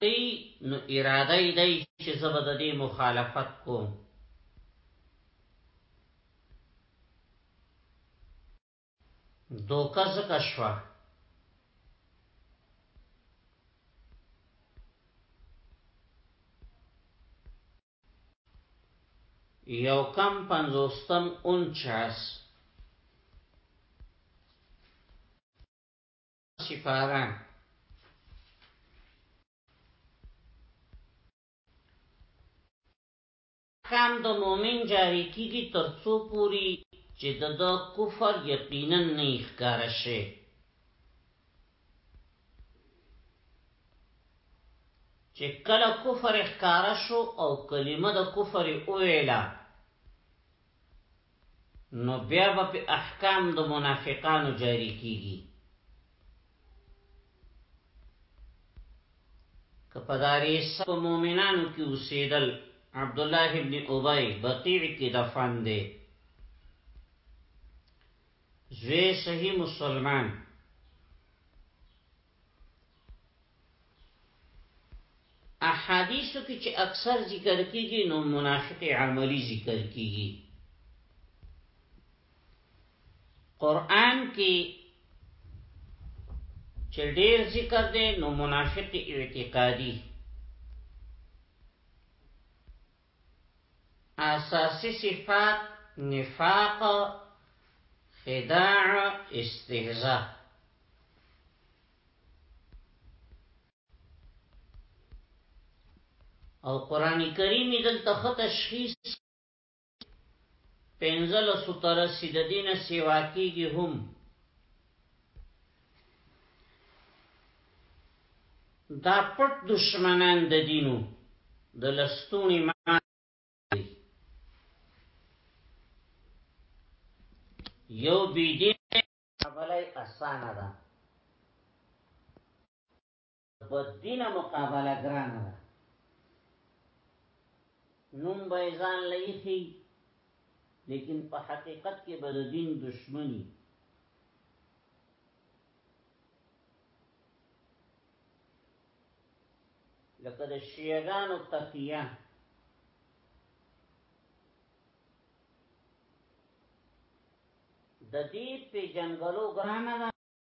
کوي نو اراده یې دی چې زه به د دې مخالفت کوم دوکه ځکه شوه یو کم پنځوستم انچاس سپاره کام د مؤمن جاری کیږي تر څو پوری چې د د کفر یقینا نه ښکار شي چې کله کفر ښکار شو او کلمه د کفر اویلا نو بیا به په احکام د منافقانو جاری کیږي که په داریس په مؤمنانو کې اوسېدل عبد الله ابن ابي بقيع کې دفن دی زوی صحیح مسلمان احادیثو کې چې اکثر ذکر کیږي نو منافق عملی ذکر کیږي قران کې چې ډېر ذکر دی نو منافق اعتقادي اساسی صفات نفاق خداع استهزاء او قران کریم دلته خط تشخیص پنځل ستر سیددین سیوا کیږي هم دا پټ دشمنان د دینو د لستونی ما یو بی دین بلای اسانه ده په دینه مقابله ګرانه ده نوم به ځان لایخي لیکن په حقیقت کې به د دین دشمنی لکه د شیعگانو تقیه د دې په جنگلو ګرانه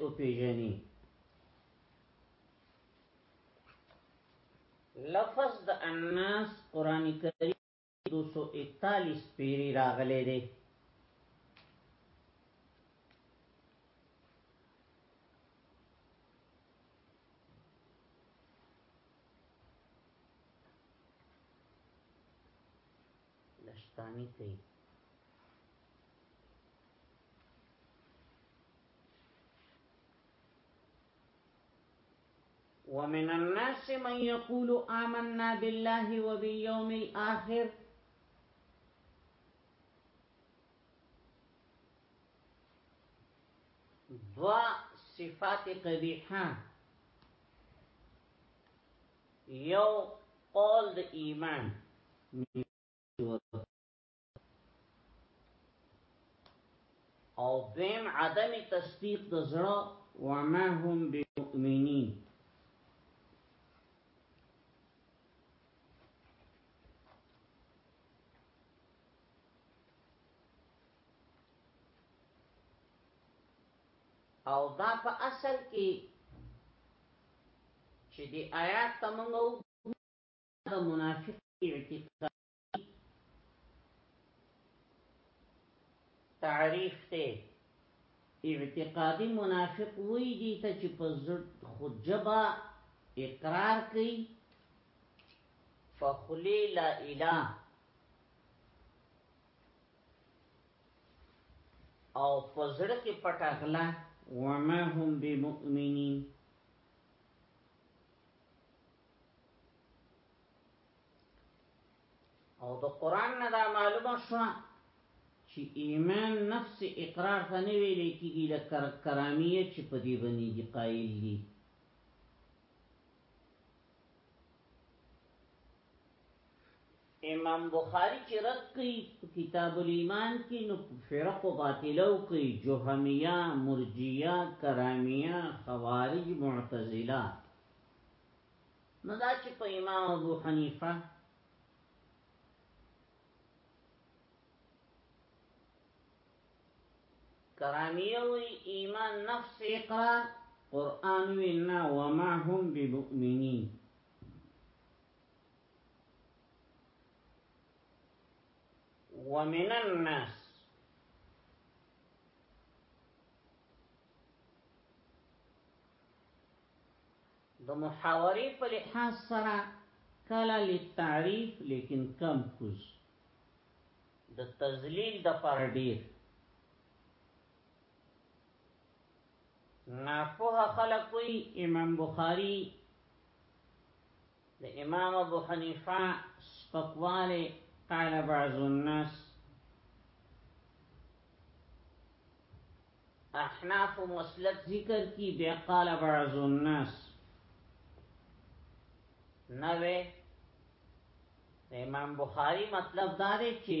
وپیژني لفظ د الناس قران کریم 241 پیری راغلی دی لشتانی کوي ومن الناس من يقول آمنا بالله وباليوم الآخر دوا صفات قبيحة یو قول د ایمان او دویم عدم تصدیق د زړه وما هم بمؤمنین او دا په اصل کې چې دی آیات ته موږ د منافق اعتقاد تعریف ته اعتقادي منافق وی دي ته چې په خود جبا اقرار کوي فخلی لا اله او پزړه کې پټغلا وما هم بمؤمنین او د قران نه دا معلومه شو چې ایمان نفس اقرار ته نه ویل کېږي د کر کرامیه چې په دې باندې دی قائل دي امام بخاری چی رد کئ په کتاب الایمان کی نو په فرقو باطلو کئ جهمیه مرجیه کرامیه خوارج معتزله نو دا چی په امام ابو حنیفه کرامیه وی ایمان نفس اقرار قرآن وی نا وما هم بمؤمنین ومن الناس د محاورې په لحاظ سره کله لتعریف لیکن کم کوز د تذلیل د پر ډیر ناپوه خلق وی امام بخاری د امام ابو حنیفه سپکواله قال بعض الناس احناف مسلک ذکر کی بے قال بعض الناس نوے امام بخاری مطلب دارے چی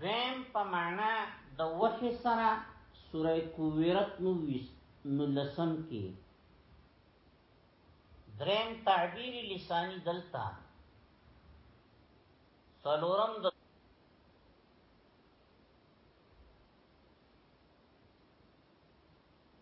دویم په معنا د وحی سره سوره کویرت نو ویست نو لسم کی دریم تعبیر لسانی دلتا سلورم د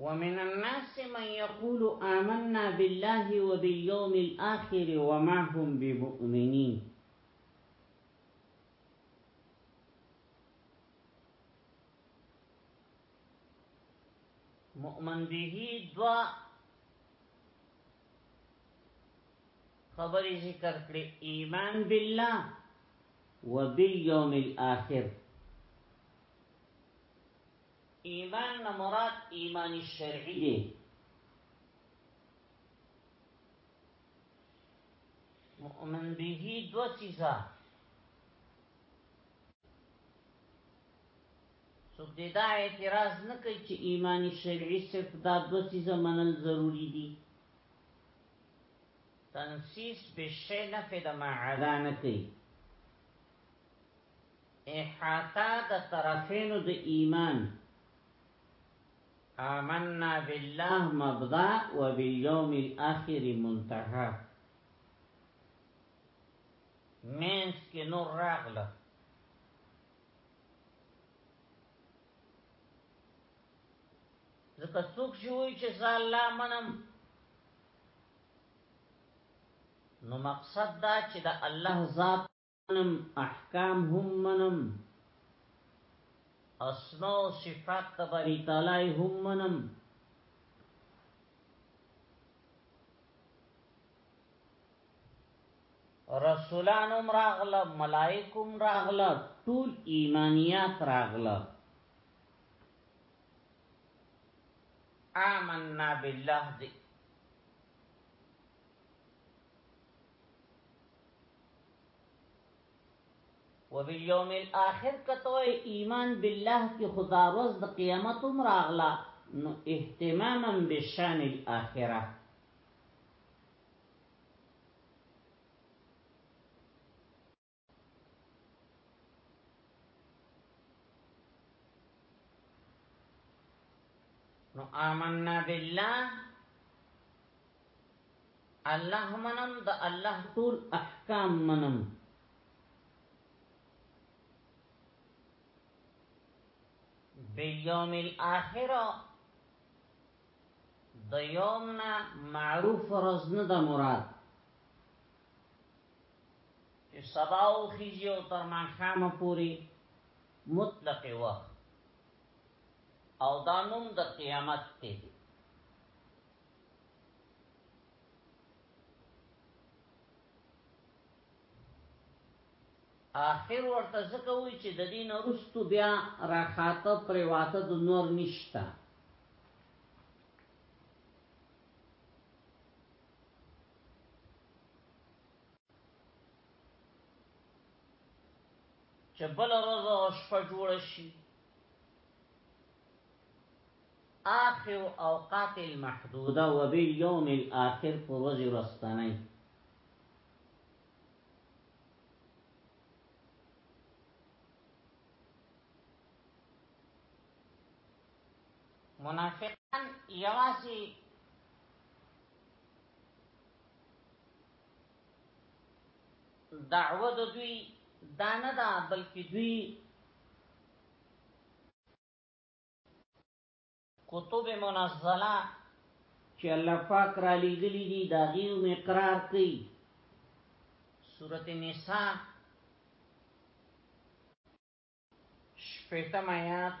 ومن الناس من يقول آمنا بالله وباليوم الآخر وما هم بمؤمنين مؤمن به دواء خبری ذکر کړی ایمان بالله وبالیوم الاخر ایمان نه مراد ایمان شرعی دی مؤمن به دو چیزا څوک دې دا اعتراض نه کوي چې ایمان شرعي صرف دا دوه څیزه منل ضروري دي تنسیس به شی نفې د ما عدا نه کوي احاطه د طرفینو د ایمان آمنا بالله مبدا و بالیوم الاخر منتها مینس کې نور راغله ځکه څوک چې وایي چې زه الله منم نو مقصد دا چې د الله ذات منم احکام هم منم اسماء او صفات تباری تعالی هم منم رسولان هم راغله ملائک هم راغله ټول ایمانیات راغله آمنا بالله دی وبالیوم الاخر کته ایمان بالله کی خدا روز د قیامت هم راغله نو اهتماما بشان الاخره نو آمنا بالله الله منم د الله ټول احکام منم بیوم الاخره د یوم نه معروف ورځ نه د مراد چې سبا او خيږي او تر ماښامه پوري مطلق وخت او دا نوم د قیامت ته دی اخر ورته ځکه وایي چې ددې نه وروسته بیا راخاته پریواته د نور نشته. چې بل روز او شپه جوړ شي آخر اوقات المحدوده وبالیوم الاخر پر ورځ ورستنی منافقان یوازې دعوه د دوی دا نه ده بلکې دوی کتب منزله چې الله پاک را لېږلي دي دا غيو مقرار کوي سورته نساء شپږم آیات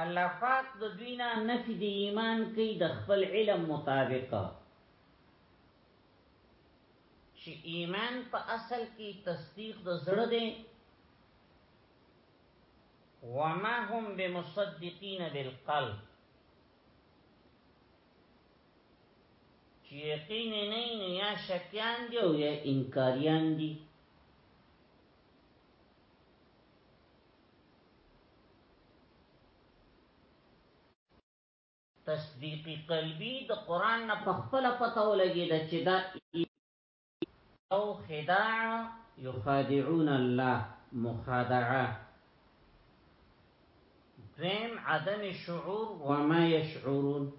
الله پاک د دوی نه نفي د ایمان کوي د خپل علم مطابق چې ایمان په اصل کې تصدیق د زړه دی وما هم بمصدقین بالقلب چې یقین نه نه یا شکیان دی او یا انکاریان دي تصدیق قلبی د قران نه په خپل پته ولګی د چې دا او خداع یخادعون الله مخادعه دریم عدم شعور وما يشعرون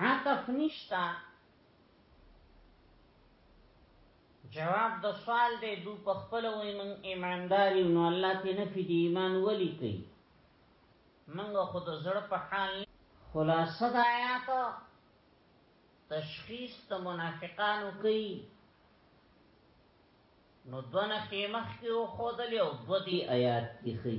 عطف نشتا جواب د سوال دی دو په خپل وای من ایماندار یو نو الله ته نفي دی ایمان ولی کوي منګه خود زړه په حال خلاصه د آیات تشخیص د منافقانو کوي نو دونه خیمخ کې خودلې او دو دی آیات کې خي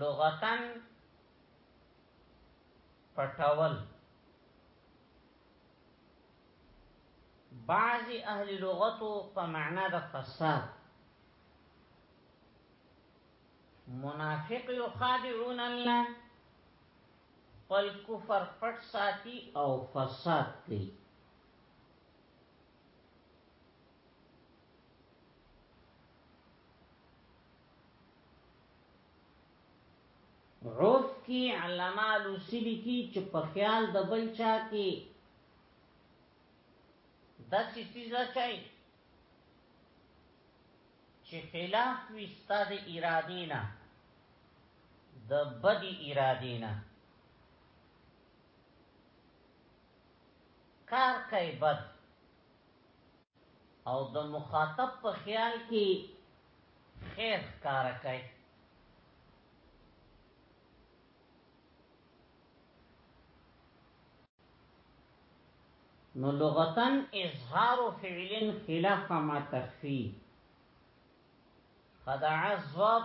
لغتن پټول بعضی اهل لغتو په معنا د فساد منافق یخادعون الله قل کفر پټ ساتي او فساد کوي عرف کی علماء لوسیلی کی چې په خیال د بل چا کې داسې څیز اچای چې خلاف وي ستا د ارادې نه د بدې ارادې نه کار کوي بد او د مخاطب په خیال کې خیر کار کوي نو لغتا اظهار فعل خلاف ما تخفي خدع الزواب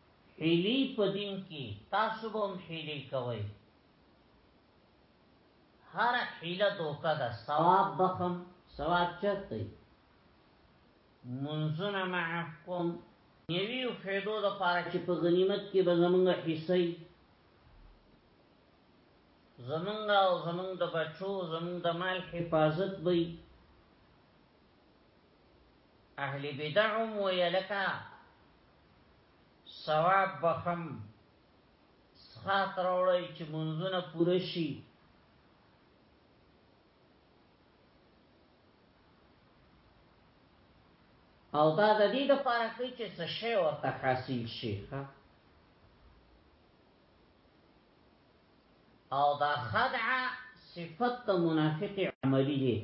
حیلی په دین کی تاسو به هم حیلی کوی هر حیله دوکه ده ثواب بخم ثواب چرته منزونه معکم نیوی او فیدو د پاره چې په غنیمت کې به زمونږ حصہ زمونږ او زمونږ د بچو زمونږ د مال حفاظت وي اهل بدعم ویلکا ثواب بخم سخات راوړی چې منځونه پوره شي او دا د دې لپاره کوي چې څه شی ورته حاصل شي ها او دا خدعه صفت منافق عملی دی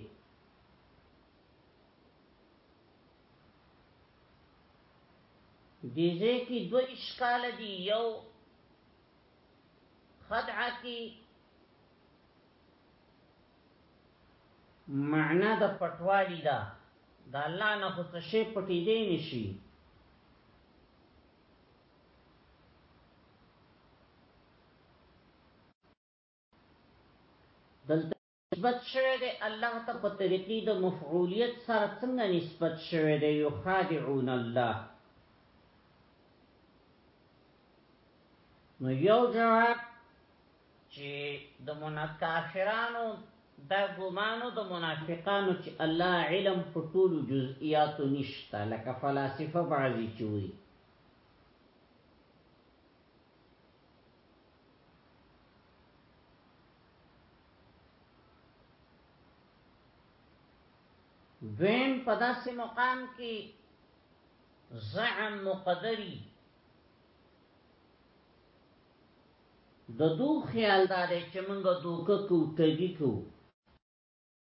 دې ځای کې دوه اشکاله دي، یو خدعه کې معنا د پټوالي ده، د الله نه خو څه شی پټېدی نه شي. دلته نسبت شوی دی الله ته په طریقی د مفعولیت سره څنګه نسبت شوی دی یخادعون الله نو یو جواب چې د منکافرانو دا ګمانو د منافقانو چې الله علم په ټول جزئیات نشته لکه فلاسفه بعضی چوي دویم په داسې مقام کې زعم مقدری د دو خیال دا دی چې موږ دوکه کو تګی کو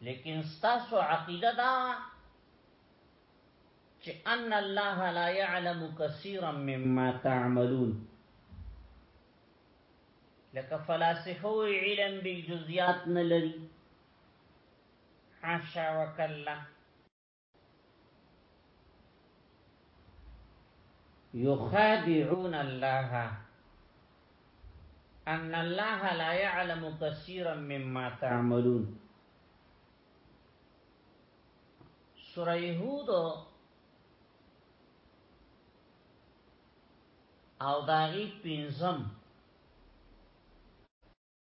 لیکن ستاسو عقیده دا چې ان الله لا يعلم كثيرا مما تعملون لکه فلاسفه علم بالجزئيات نه لري حاشا وکلا يخادعون الله ان الله لا يعلم كثيرا مما تعملون سوره يهود او داغي پینزم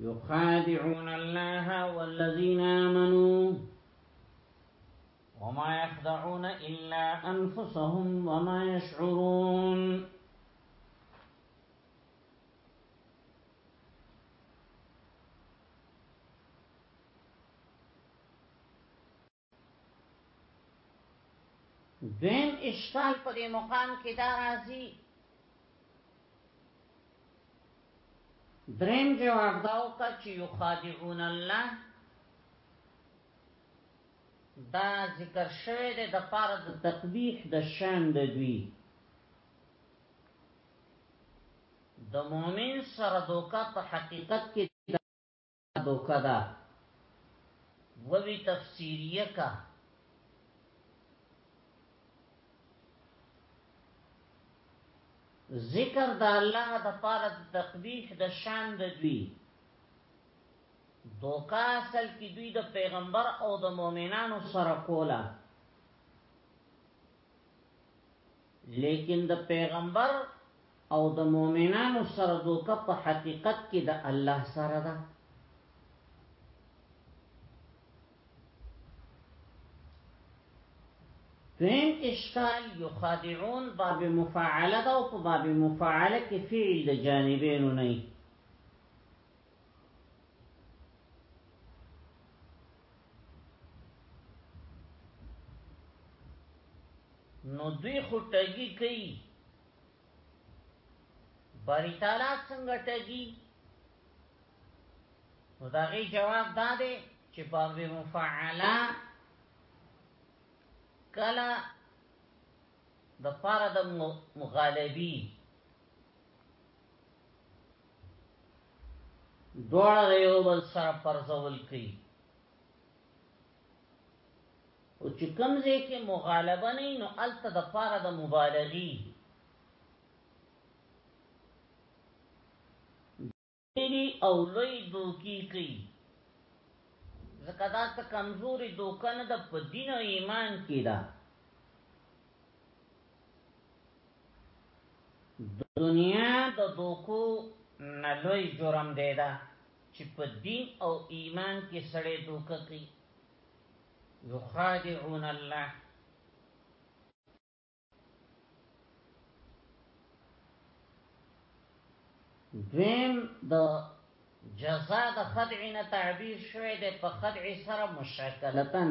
يخادعون الله والذين آمنوا وما يخدعون إلا أنفسهم وما يشعرون دویم اشکال په دې مقام کې دا راځي دریم جواب داو کا چې یخادعون الله دا ذکر شوی دی د پاره د تقبیح د شان د دوی د مؤمن سره دوکا په حقیقت کې دوکه ده ووی تفسیریه کا ذکر د الله د پاره د تقبیح د شان د دوی دوکا اصل کې دوی د پیغمبر او د مؤمنانو سره کوله لیکن د پیغمبر او د مؤمنانو سره دوکه په حقیقت کې د الله سره ده دویم اشکال یخادعون باب مفاعله ده او په باب مفاعله کې فعل د جانبینو نه نو دوی خو ټګي کوي باری تعالی څنګه ټګي نو دا غي جواب دا دی چې په مفعلا کلا د پاره د مغالبي دوړه د یو بل سره پرځول کوي او چې کوم ځای کې مغالبه نه نو الته د پاره د مبالغي دی او لوی دوکي کوي ځکه دا ته کمزوري دوکه نه د په دین او ایمان کې ده دنیا د دوکو نه لوی جرم دی دا چې په دین او ایمان کې سړی دوکه کوي یخادعون الله دویم د جزا د خدع نه تعبیر شوی دی په خدع سره مشکلتن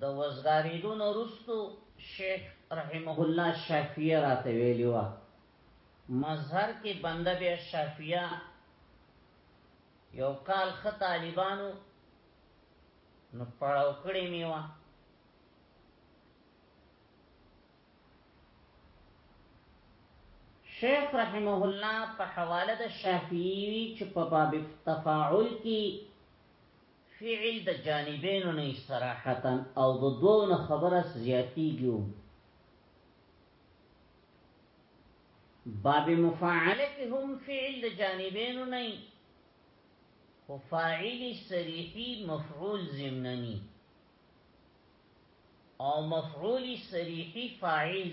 د وزګاریدون رستو شیخ رحمه الله شافیه راته ویلی و مظهر کې بنده بیا شافیه یو کال خ طالبانو نو پړاو کړی میوه شیخ رحمه الله په حواله د شافعی چې په باب تفاعل کې فعل د جانبینو نه صراحتا او د دوو نه خبره زیاتیږي باب مفاعله کې هم فعل د جانبینو نه خو فاعل صریحي مفعول ضمنني او مفعول صریحي فاعل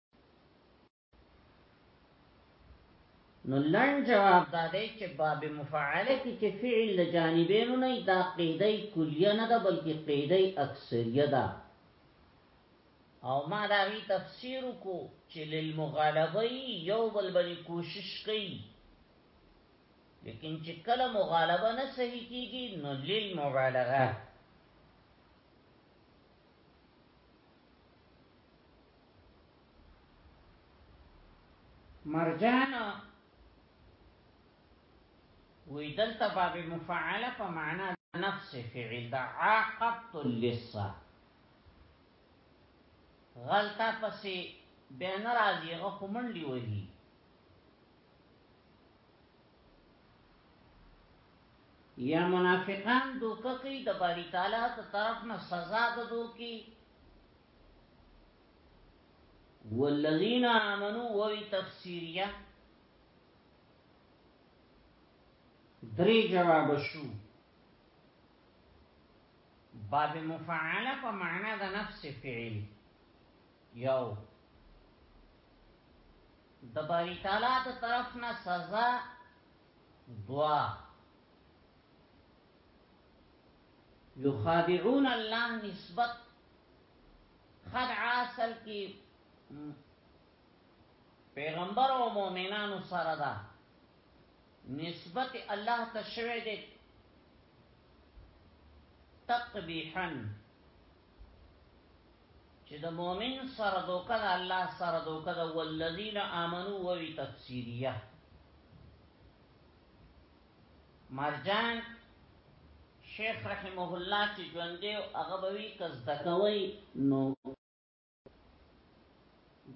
نو لن جواب دا دی چې باب مفعله کې چې فعل د جانبینو نه دا قیده کلیه نه ده بلکې قیده اکثریه ده او ما دا وی تفسیر کو چې للمغالبه یو بل باندې کوشش کوي لیکن چې کله مغالبه نه صحیح کیږي نو للمبالغه مرجان وی دلته باب مفعله په معنا نفس فعل دا عاقبت اللصه غلطه پسې بیا ناراضي غو منډي وهي یا منافقان دوکه کوي د باری تعالی د طرف نه سزا د دوکي والذین آمنو وی تفسیریه دری جواب شو باب مفعله په معنا د نفس فعل یو د باری تعالی د طرف نه سزا دوا یخادعون الله نسبت خدع اصل کی پیغمبر او مؤمنانو سره ده نسبت الله ته شوه دې تقبیحا چې د مؤمن سره دوکه د الله سره دوکه د والذین آمنو وی تفسیریه مرجان شیخ رحمه الله چې ژوند دی هغه به وی کز دکوي نو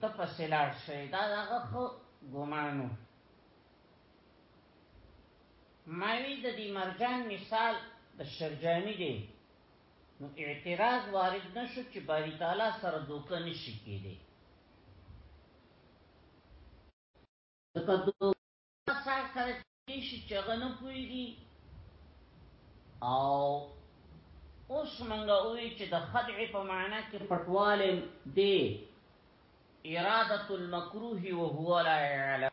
د پسلار شي دا هغه خو ګمانو ماوی د دې مرجان مثال د شرجانی دی نو اعتراض وارد نشو چې باری تعالی سره دوکه نشي کېدی دغه دوکه سره سره نشي چې غنه کوي او اوس منګه وی چې د خدع په معنا کې پټواله دی اراده المکروه وهو لا يعلم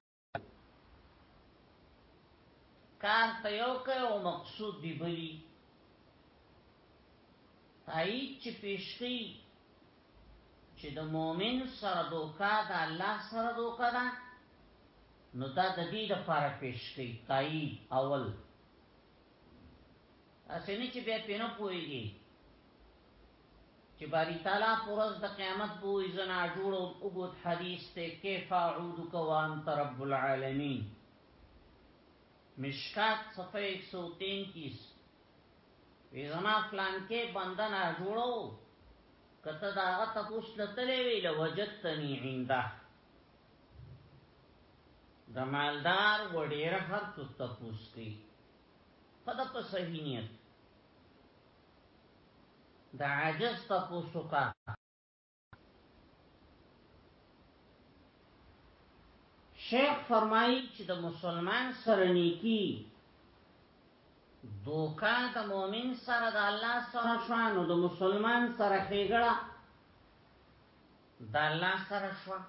کار په یو کې او مقصود دی بلی تایید چې پیش کړي چې د مؤمن سره دوکا د الله سره دوکا ده نو دا د دې لپاره پیش کړي تایید اول اسنه چې به پینو پويږي چې باری تعالی پرز د قیامت په ایزنا جوړو وګت حدیث ته کیف اعوذ کوان رب العالمین مشکات صفحه 133 وی زما فلان کې بنده نه جوړو کته دا غته پوښتنه تلې وی لوجدتنی عنده د مالدار وړیر هر څه تپوس کوي په د په صحیح نیت د عاجز تپوس وکا شیخ فرمایي چې د مسلمان سره نیکی دوکا د مؤمن سره د الله سره شوانو د مسلمان سره خېګړه د الله سره شوانو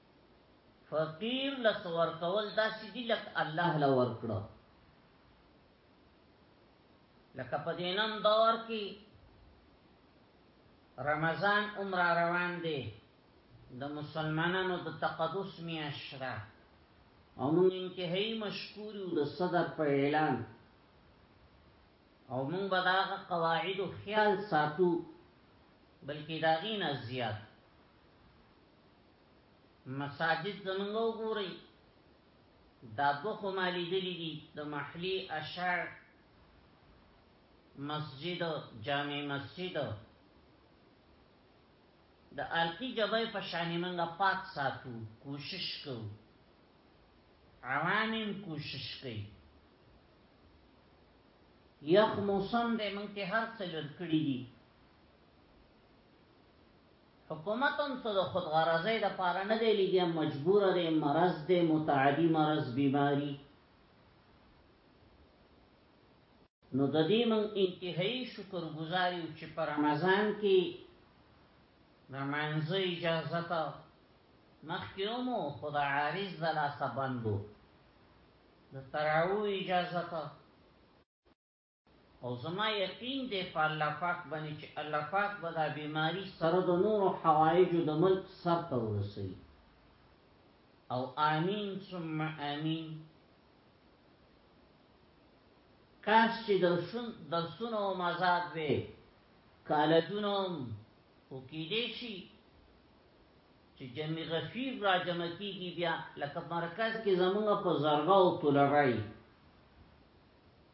فقیر لس ورکول دا سیدی لک الله له ورکړو لکه په دینم دور کې رمضان عمر روان دی د مسلمانانو د تقدس میاشره او موږ انتهایی مشکور یو د صدر په اعلان او موږ به دا قواعد خیال ساتو بلکې دا غینه زیات مساجد زمونږ وګورئ دا دو خو ما لیدلی دي د محلی اشعر مسجد جامع مسجد د ارکی جبای په شان منګه پاک ساتو کوشش کو عوامم کوشش کوي یخ موسم دې مونږ ته هر څه لرکړي دي حکومت هم څه د خود غرضۍ لپاره نه دی لګیا، مجبور دی، مرض دی، متعدي مرض، بیماري. نو د دې موږ انتهايي شکر ګزار یو چې په رمضان کې د لمانځه اجازه ته مخکې هم و، خو د عارض د لاسه بند و، د تراویح اجازه ته، او زما یقین دی په الله پاک باندې چې الله پاک به دا بیماری سره د نورو حوایجو د ملک سر ته ورسوي او آمین ثم آمین کاش چې درشون درسونه او مزاد وي کالجونو او کې دې شي چې جمع غفیر را جمع کیږي بیا لکه مرکز کې زمونږ په زرغه او تولرای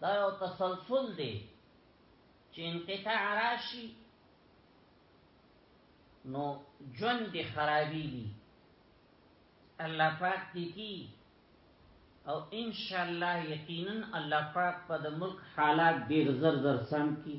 دا یو تسلسل دی چې انقطاع راشي نو جون دی خرابی دی الله پاک دی کی او ان شاء الله یقینا الله پاک په د ملک حالات ډیر زر زر سم کی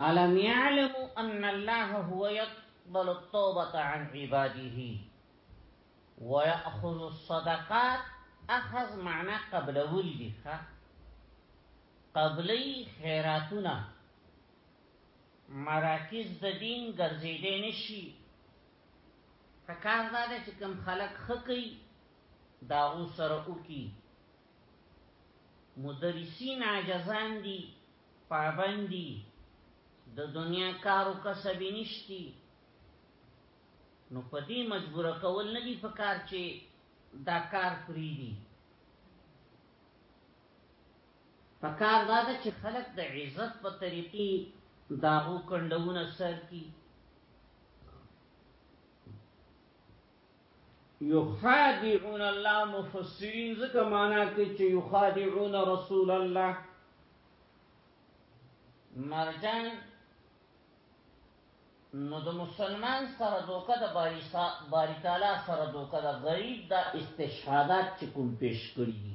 الم يعلموا ان الله هو يقبل التوبه عن عباده ويأخذ الصدقات اخذ معنا قبل ولدي ښا قبلي خیراتونه مراکز د دین ګرځیدې نشي فکر دا ده چې کم خلک خکې دا اوسره وکي مدرسین عجزان دي پابند دي د دنیا کار او کسب یې نشتی نو په دې مجبور کول نه دي پکار چې دا کار پریدي پکار دا ده چې خلک د عزت په طریقې داغو کندونه سر کی یخادعون الله مفسرین ځکه معنا کوي چې یخادعون رسول الله مرجان نو د مسلمان سره دوکه د باری تعالی سره دوکه د غریب د استشهادات چې کوم پیش کړی دي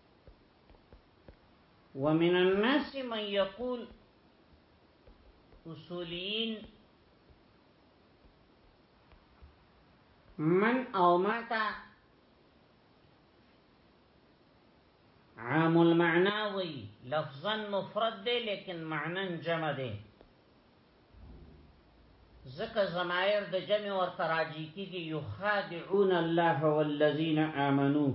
ومن الناس من يقول اصولین من او ماتا عام المعنا وی لفظا مفرد دی لیکن معنا جمع دی ذکر زمائر د جمع ورطراجی کی کی یخادعون الله والذین آمنوه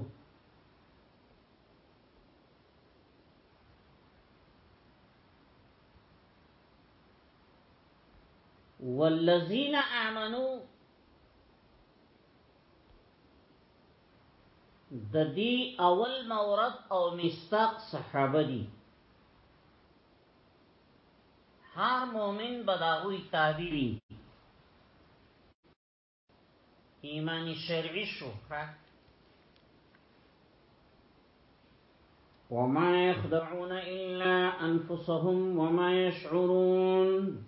والذین آمنو د دې اول مورد او مستاق صحابه دي هر مؤمن بداوی تابعی ایمان شرعی شو وما يخدعون إلا أنفسهم وما يشعرون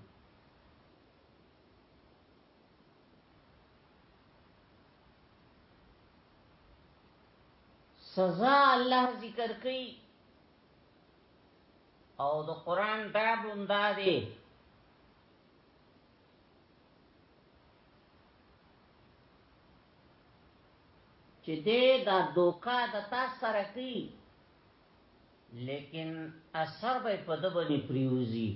سزا الله ذکر کوي او د قران دا بندا دی چی دی دا دوکه د تا سره کی لیکن اثر به په ده باندی پریوزی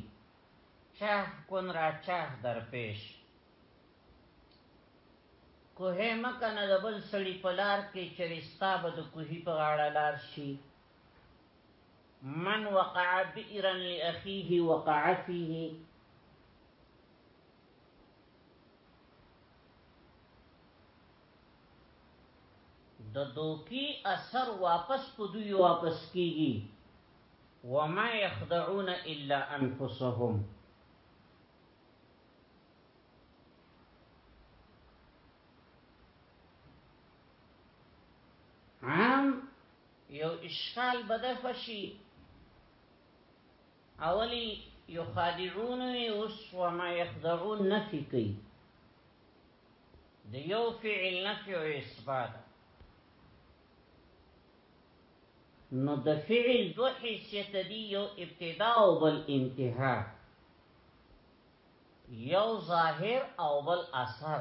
چاه کن را چاه در پیش کوهی مه کنه د بل سړی په لار کی چری ستا به د کوهی په غاړه لار شی من وقع بئرا لاخیه وقع فیه د دوکي اثر واپس په دوی واپس کیږي وما يخدعون الا انفسهم عام یو اشکال بدفشی اولی یخادعون وی اوس وما یخدعون نفی کوي د یو فعل نفی او اثبات نو د فعل دو حیثیت دی یو ابتدا او بل انتها یو ظاهر او بل اثر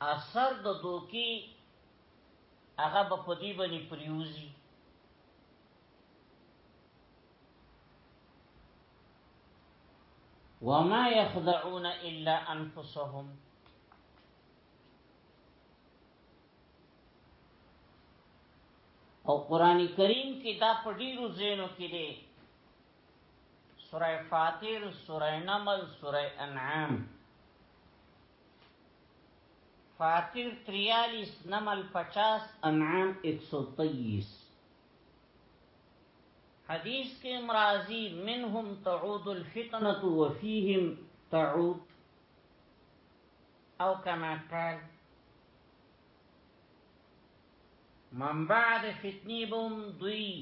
اثر د دوکي هغه به په دې باندې پریوزي وما يخدعون الا انفسهم او قران کریم کې دا په ډیرو ځینو کې دی سوره فاتیر سوره نمل سوره انعام فاطر تریالیس نمل پچاس انعام ایک سو تئیس حدیث کې مرازی منهم تعود الفتنة وفیهم تعود او کما قال من بعد فتنی بوم دوی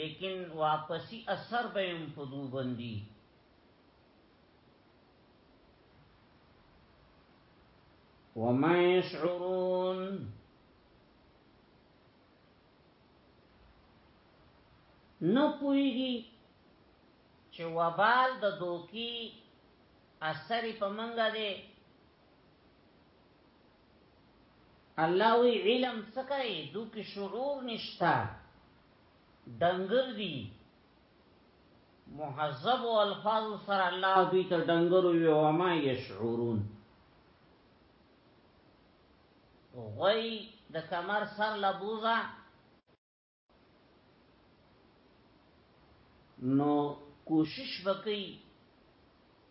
لیکن واپسی اثر بیم پدو بندی وما يشعرون نو پویږي چې وبال د دوکي اثر په منګه دی الله وی علم څه کوي دوکي شعور نشتا دنګر دی محذب او الفاظ سره الله دوی ته ډنګرو وی او ما یشعرون غوی د کمر سر لبوزا نو کوشش وکي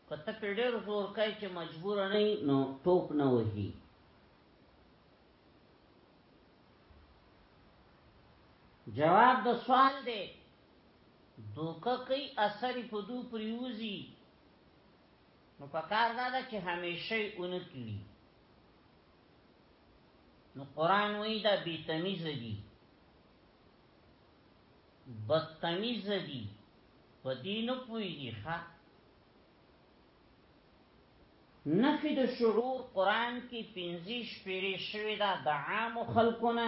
کته په ډېر زور کوي چې مجبور نه نو ټوپ نه وهي جواب د سوال دی دوکه کوي اثر په دو پریوزي نو پکار دا ده چې همیشه اون کړي نو قران وی دا بی تمیز دي بد تمیز دي په دین پویږي ښا نفی د شعور قران کې 15 پیری شوی دا د عام خلقونه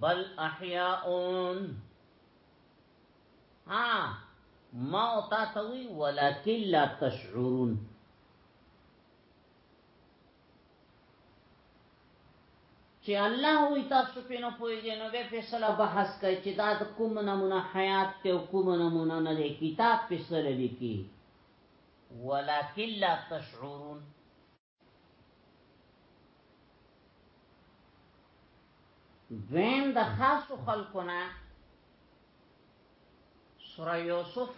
بل احیاؤن ها ما او تا ته وی ولکن لا تشعرون چې الله وی تاسو په نه پوهیږئ نو به فیصله بحث کوي چې دا د کوم نمونه حیات ته او کوم نمونه نه دی کتاب فیصله لیکي ولکن لا تشعرون دویم د خاصو خلقونه سوره یوسف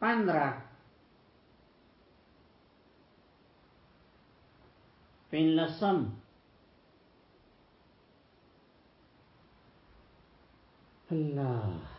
15 پین لسم الله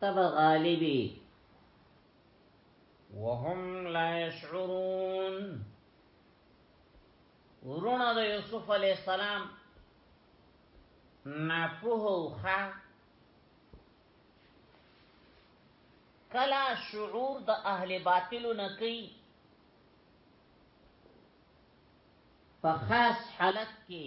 ته به غالبي وهم لا يشعرون ورونه د یوسف علی السلام نه پوهوخه کلا شعور د اهل باطل نه کوي په خاص حالت کې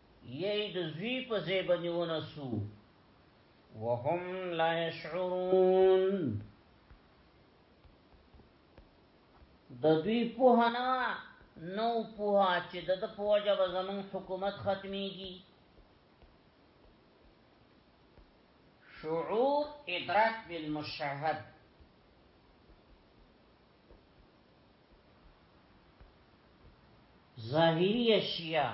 یی د زوی په زیبنی ونسو وهم لا يشعرون د دوی په هنا نو په چې د د پوجا به زمون حکومت ختميږي شعور ادراک بالمشاهد ظاهری اشیاء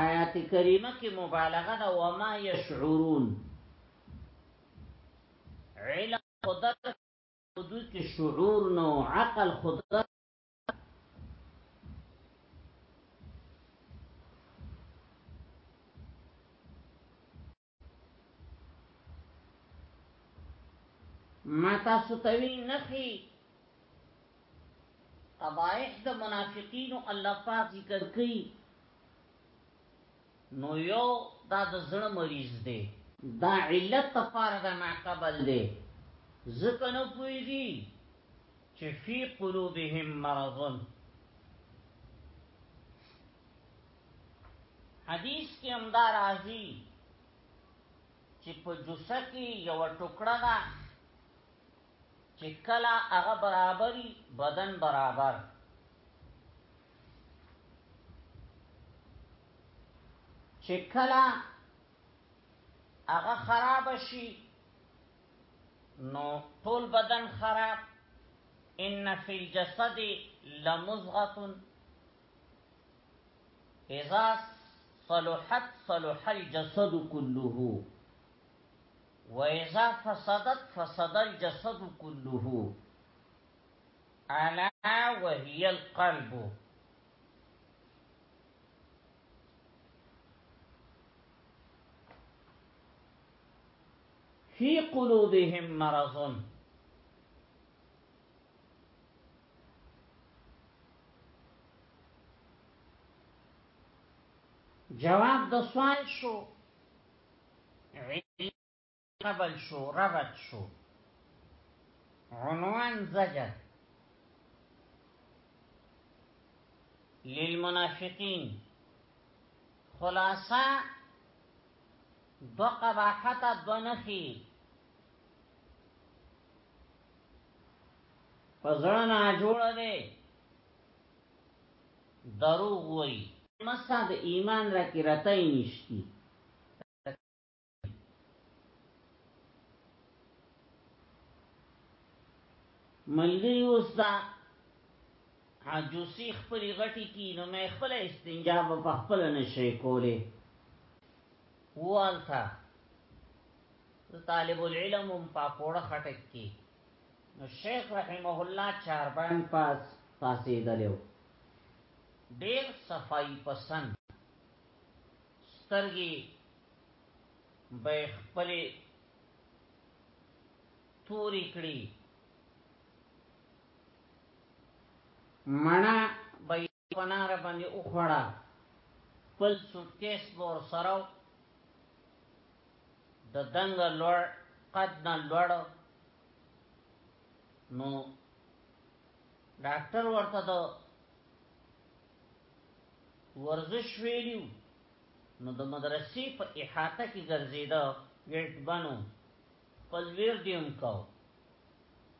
آیات کریمه کې مبالغه ده وما یشعرون علم قدرت دوی کې شعور نو عقل قدرت ما تاسو ته وی نخي قبائح د منافقین الله پاک ذکر کوي نو یو دا د زړه مریض دی دا علت تفاره دا ما قبل دی ځکه نو پوهیږي چې فی قلوبهم مرض حدیث کې هم دا راځي چې په جوسه کې یو ټوکړه ده چې کله هغه برابرۍ بدن برابر چې کله هغه خراب شي نو ټول بدن خراب ان فی الجسد لمزغه اذا صلحت صلح الجسد كله واذا فسدت فسد الجسد كله الا وهي القلب في قلوبهم مرض جواب د سوال شو قبل شو ربط شو عنوان زجر للمنافقين خلاصه دو حتى دو نخی پزړه نا جوړه دی دروغ وای مسا د ایمان را کی رتای نشتی ملګری اوس دا عجوسی خپل غټی کی نو مې خپل استنجا په خپل نشي کوله والتا طالب العلم په پوره خټک کی نو شیخ رحمه الله چاربان پاس پاسېدلو ډېر صفائی پسند سترګې به خپل توري کړی منا په ناره باندې وخوړه خپل سوټکیس به ورسره د دنګ لوړ قد نه لوړ نو ډاکټر ورته د ورزش ویلیو نو د مدرسې په احاطه کې ګرځیدا ویټ بنو خپل ویر دیم کاو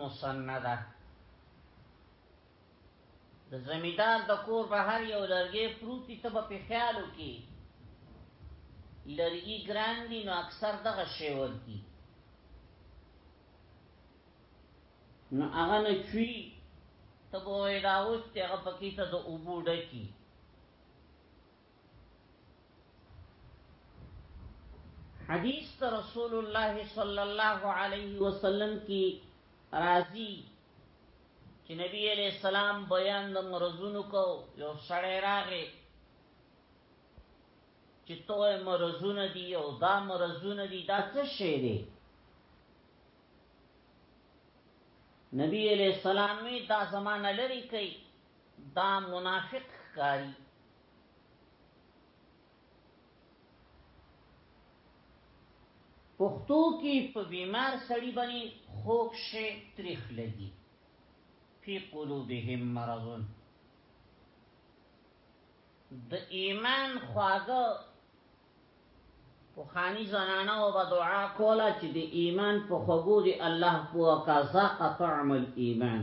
مسنده د زمیدار د کور بهر یو لرګي پروتي ته په خیالو کې لرګي ګران دي نو اکثر دغه شی ورکی نو هغه نه چوي ته به راوستي هغه پکې ته د اوبو ډکی حدیث ته رسول الله صلی الله علیه وسلم کی راضی چې نبی علیہ السلام بیان د مرزونو کو یو سړی راغی چې توه مرزونه دی او دا مرزونه دی دا څه شی دی نبی علیہ السلام می دا زمانہ لري کوي دا منافق کاری پښتو کې په بیمار سړی باندې خوږ شی تریخ لګي فی قلوبهم مرض د ایمان خواږه پوخانی زنانه او بدعا کولا چې د ایمان په خوګو دی الله پوکا ذاق طعم الايمان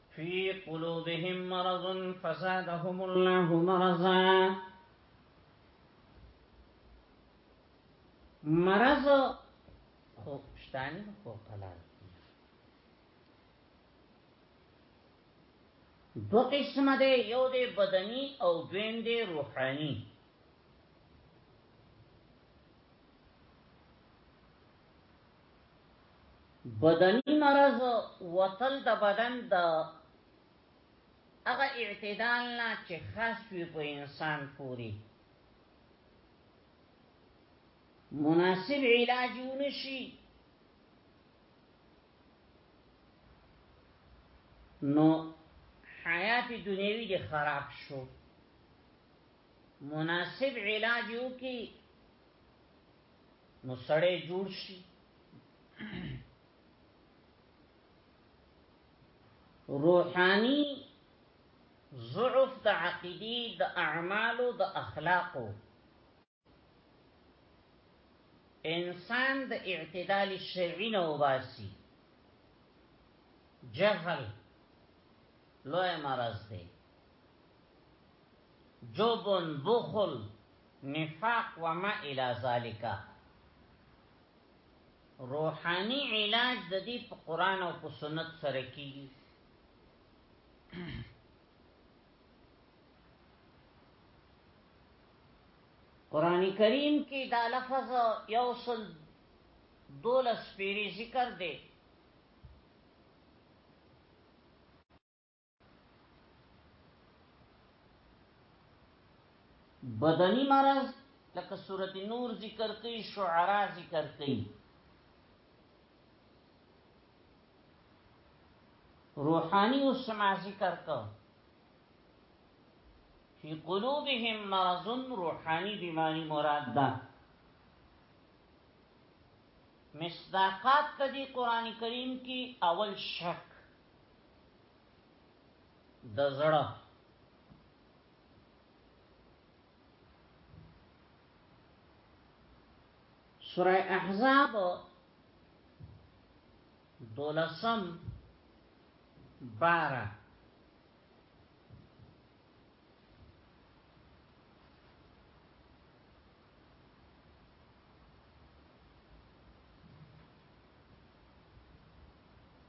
فی قلوبهم مرض فزادهم الله مرضا مرض خو پښتانه خو حلال دو قسم ده یو ده بدنی او دویم ده روحانی بدني مرض وتل د بدن د هغه اعتدال نه چې خاص وي په انسان پوري مناسب علاج ونشي نو حیات دنیوی دی خراب شو مناسب علاج یو کی نو سړی جوړ شي روحانی ضعف د عقیدی د اعمالو د اخلاقو انسان د اعتدال شرعی نه وباسي جهل لوی مرض دی جوبن بخل نفاق وما الی ذالک روحانی علاج ددی په قران او په سنت سره کیږي قران کریم کې دا لفظ یوصل دولس پیری ذکر دی بدنی مرض لکه سورت نور ذکر کوي شعرا ذکر کوي روحانی او سما ذکر کو فی قلوبهم مرض روحانی بیماری مراد ده مصداقات په دې قران کریم کې اول شک د زړه سوره احزاب دولسم بارا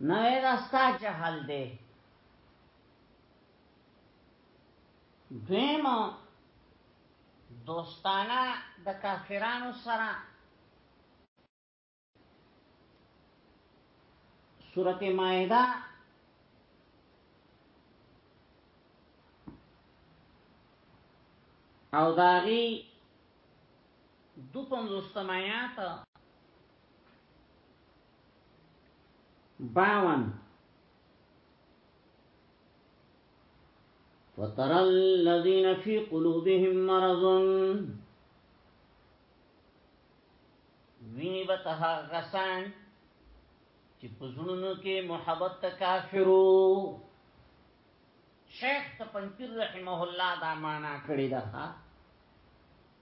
نوې دا ستا جهل دی دویم دوستانه د کافرانو سره سورت مائده او داغی دو پنزوستم آیات باون وترى الذين في قلوبهم مرض ویني بتها غسان چې پزړونو کې محبت کافرو شیخ تپنپیر رحمه الله دا معنا کړی ده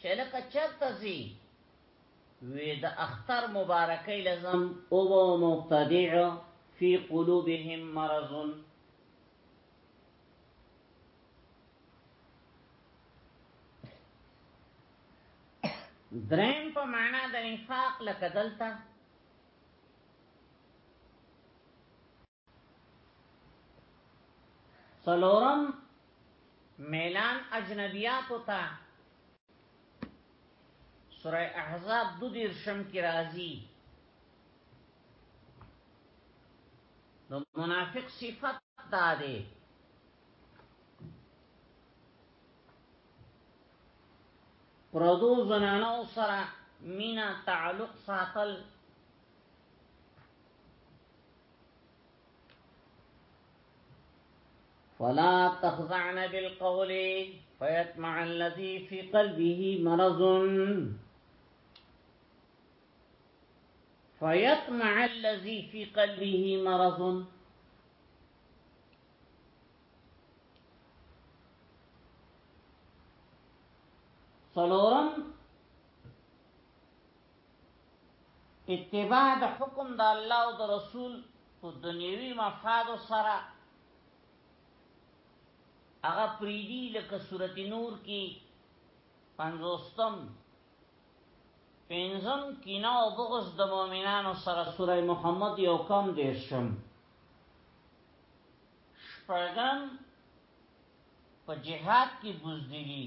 چې لکه چرته زی وی د اختر مبارکۍ لزم او مبتدع فی قلوبهم مرض درم په معنا د نفاق لکه دلته سلورم میلان اجنبیاتو تا سوره احزاب دو دیر شم کی رازی نو منافق صفت داده پردو زنانو سره مینا تعلق ساتل ولا تخضعن بالقول فيطمع الذي في قلبه مرض فيطمع الذي في قلبه مرض صلورم اتباع د حکم د الله او د رسول په دنیوي مفاد سره هغه پریدي لکه سورت نور کې پنځوستم پنځم کینه او بغض د مؤمنانو سره سوره محمد یو کم دیرشم شپږم په جهاد کې بوزدلی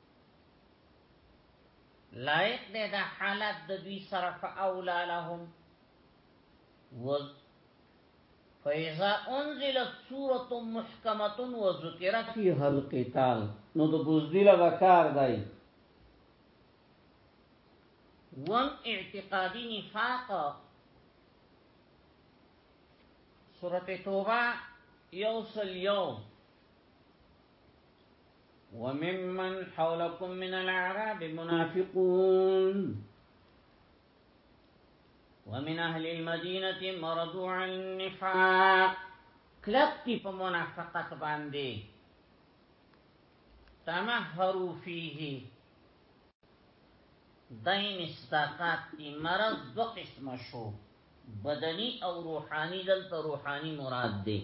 لایق دی دا حالت د دوی سره فاولا لهم وز فیضا انزلت سورة محکمة وذکرت فیها القتال نو د بزدل بکار دی وم اعتقادی نفاق سورة توبه یوصل یوم وممن حولكم من العرب منافقون ومن اهل المدينه مرضوا عن النفاق کلقتی په منافقه باندي تمهروا فيه دين استاقات مرض دو قسم شو بدني او روحاني دلت روحاني مراد دي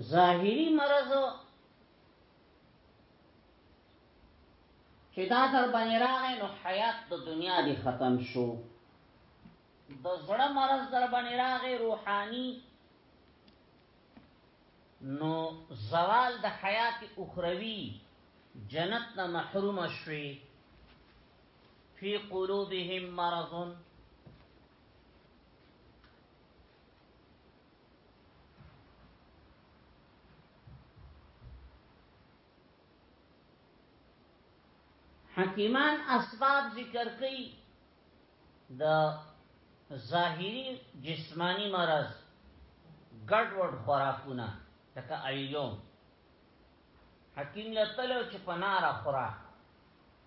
ظاهری مرض چې دا در باندې راغی نو حیات د دنیا دی ختم شو د زړه مرض در باندې راغی روحاني نو زوال د حیات اخروی جنت نه محروم شوي فی قلوبهم مرض حکیمان اسباب ذکر کوي د ظاهری جسمانی مرض ګډ وډ خوراکونه لکه ایوم حکیم لتلو چې پناره خوراک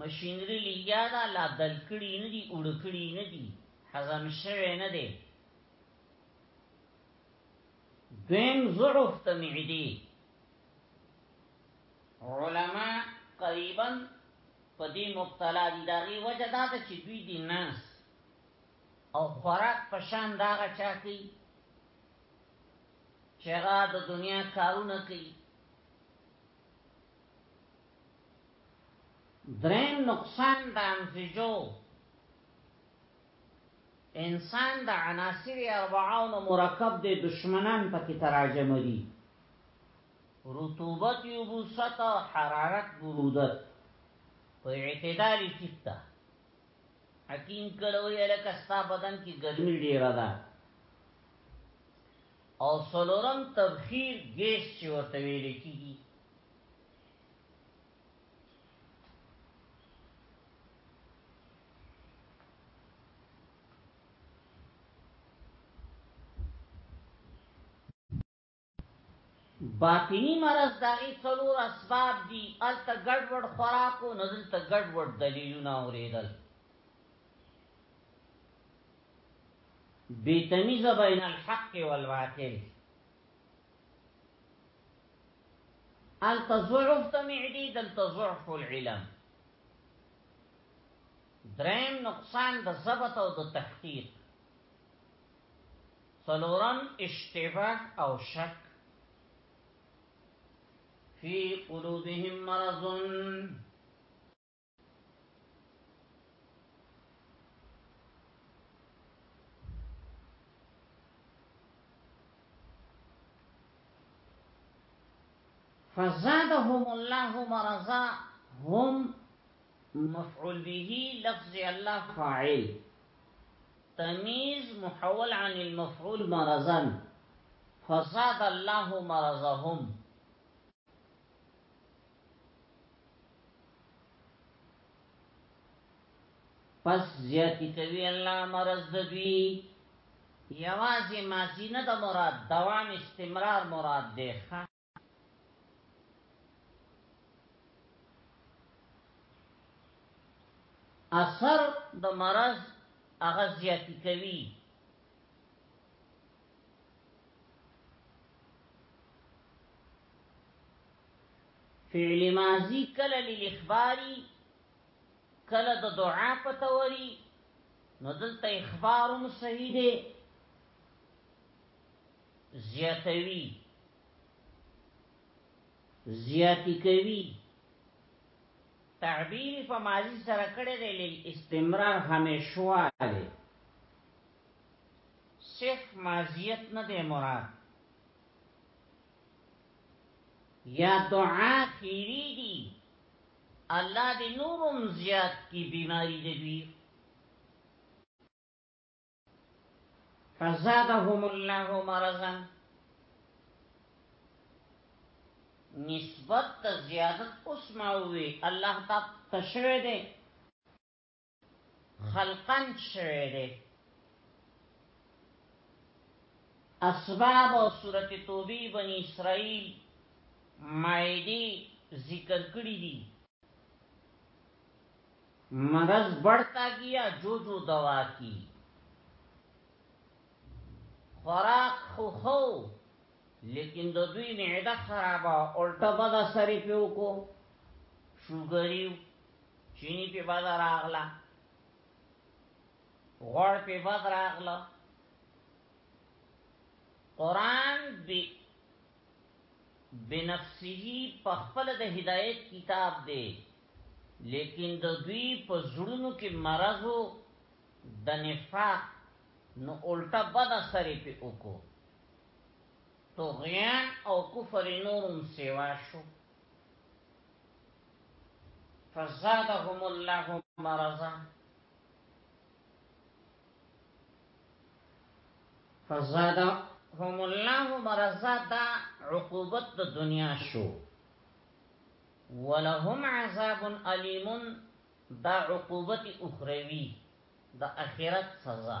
مشینری لګیا دا لا دل کړي نه دي اوړ کړي نه دي هضم شوه نه دي دیم ضعف تمعیدی علما قریبا په دې مبتلا دي دا غي وجه دا ده چې دوی دي ناس او خوراک په شان دا غچا کوي چې هغه د دنیا کارونه کوي دریم نقصان د انفجو انسان د عناصر اربعو نه مرکب دی دشمنان پکې تراجم دي رطوبت یبوست حرارت برودت په اعتدال ټیک ده حکیم کړو یې لکه ستا بدن کې ګرمي ډیره ده او سلورم تبخیر ګیس چې ورته ویل کیږي باطنی مرض دغه څلور اسباب دي الته ګډوډ خوراکو نزل ته ګډوډ دلیلونه اوریدل بیتمیز بین الحق والباطل الته ضعف د معدي دلته ضعف العلم دریم نقصان د ضبط او د تحقیق څلورم اشتباه او شک فی قلوبهم مرض فزادهم الله مرضا هم مفعول به لفظ الله فاعل تمييز محول عن المفعول مرضا فزاد الله مرضهم پس زیاتی کوي الله مرز د دوی یوازې ماضی نه د مراد دوام استمرار مراد دی ښه اثر د مرض هغه زیاتی کوي فعل ماضی کله للاخباری کله د دعا په توری نو دلته اخبارم صحیح دی زیاتوی زیاتی کوي تعبیر په ماضی سره کړی دی للاستمرار همیشواله صرف معزیت نه دی مراد یا دعا خیری دی الله دی نورم زیاد کی بیماری دی دوی فزادهم الله مرضا نسبت زیادت اوس ماوي الله تا تشوي دي خلقن شوی دی اسباب او سورت توبی بنی اسرائیل مائدی ذکر کړی دی مرض بڑھتا گیا جو جو دوا کی خوراک خو خو لیکن د دوی معده خرابه الټه بد اثر پیو کو شوګریو چینی په بدر اغلا غوړ په بدر اغلا قران بی بنفسه په خپل د هدایت کتاب دی لیکن د دوی په زړونو کې مرض او د نفاق نو الټا بد اثر په وکړو طغیان او کفر نورم سیوا شو فزادهم الله مرضا فزادهم الله مرضا دا عقوبت د دنیا شو ولهم عذاب علیم دا عقوبت اخروی دا اخرت سزا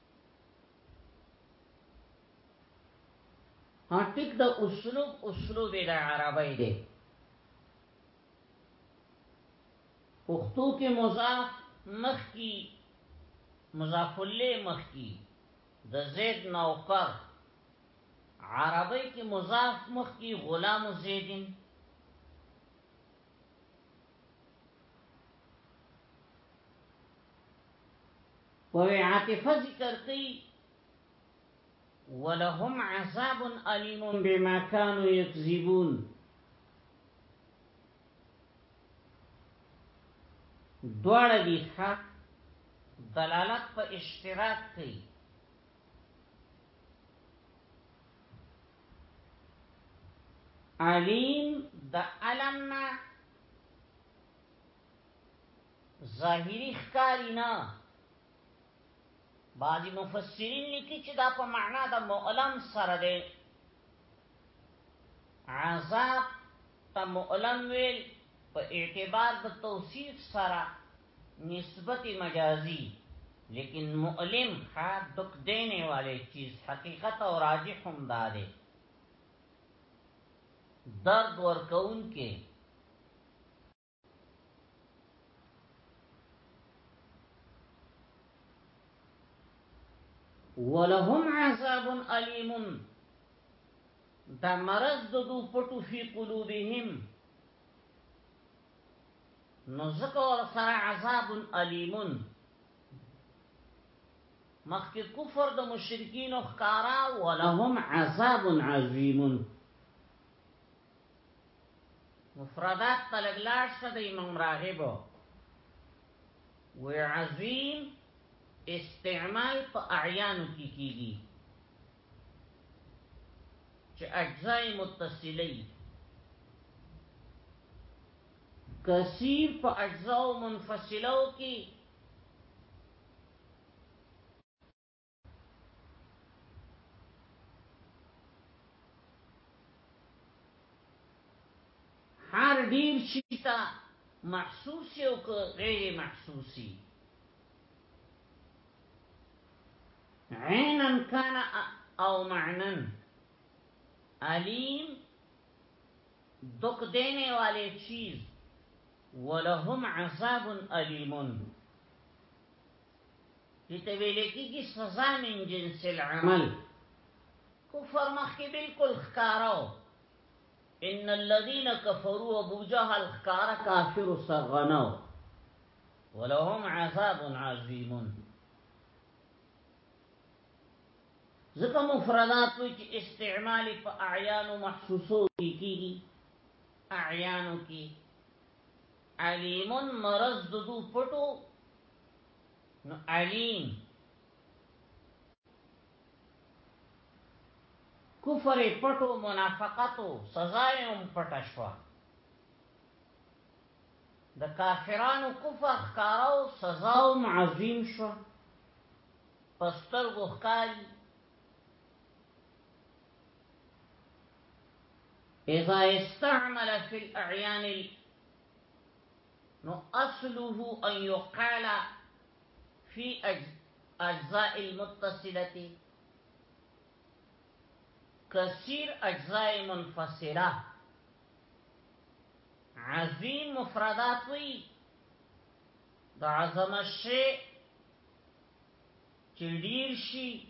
ها ټیک د اسلوب اسلوب د عربی دی پښتو کې مضاف مخ کی مضاف له مخ کی د زید نوکر عربی کې مضاف مخ کی غلام زیدین وی عاطفه ذکر کوي ولهم عذاب علیم بما كانوا يكذبون دواړه دي ښه دلالت په اشتراک کوي علیم د علم نه ظاهری ښکاری نه بعضی مفسرین لیکي چې دا په معنا د مؤلم سره دی عذاب ته مؤلم ویل په اعتبار د توصیف سره نسبت مجازی لیکن مؤلم ها دک دینے والے چیز حقیقت او راجح هم دا دی درد ورکون کې ولهم عذاب علیم دا مرض د دو پټو فی قلوبهم نو زکو سر عذاب علیم مخک کفر د مشرکین اخکارا ولهم عذاب عظیم مفردات تلګلار شه د امام راغب و عظیم استعمال په اعیانو کې کیږي چې اجزاء متصلې کثیر په اجزاء منفصلو کې هر ډیر شیتا محسوس یو که غیر محسوسی عینا کان او معنا علیم دک دینے والے چیز ولهم عذاب علیمون دیتا ویلکی کی سزا من جنس العمل کفر مخی بالکل خکارو ان الذين كفروا ابو جهل خکار کافر سرغنو ولهم عذاب عظیم ځکه مفردات وی چې استعمال په اعیان محسوسو کې کیږي اعیانو کې علیم مرض دو پټو نو علیم کفر پټو منافقتو سزا یې هم پټه شوه د کافرانو کفر ښکارو سزا هم عظیم شو پستر غخکاری اذا استعمل فی الاعیان نو اصله ان يقال في اجزاء المتصله كثير اجزاء منفصله عظيم مفردات بعظم الشيء تدير شيء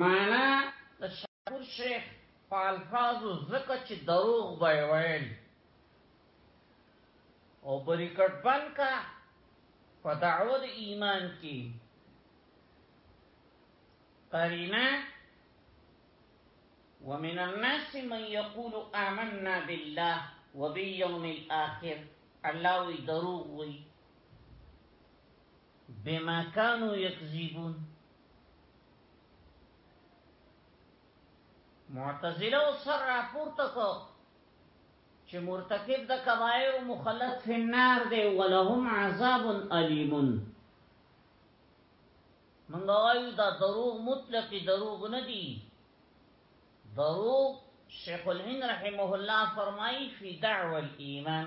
مانا د شاپور شیخ په الفاظو ځکه چې دروغ به یې ویل او بریکټ بند کا په دعوه د ایمان کې قرینه ومن الناس من يقول آمنا بالله وباليوم الآخر الله وی دروغ وی بما كانوا يكذبون معتزله او سر راپورته کو چې مرتکب د کبایر مخلد فی النار دی ولهم عذاب الیم منګه وایو دا دروغ مطلق دروغ نه دی دروغ شیخ الهند رحمه الله فرمایي فی دعوه الايمان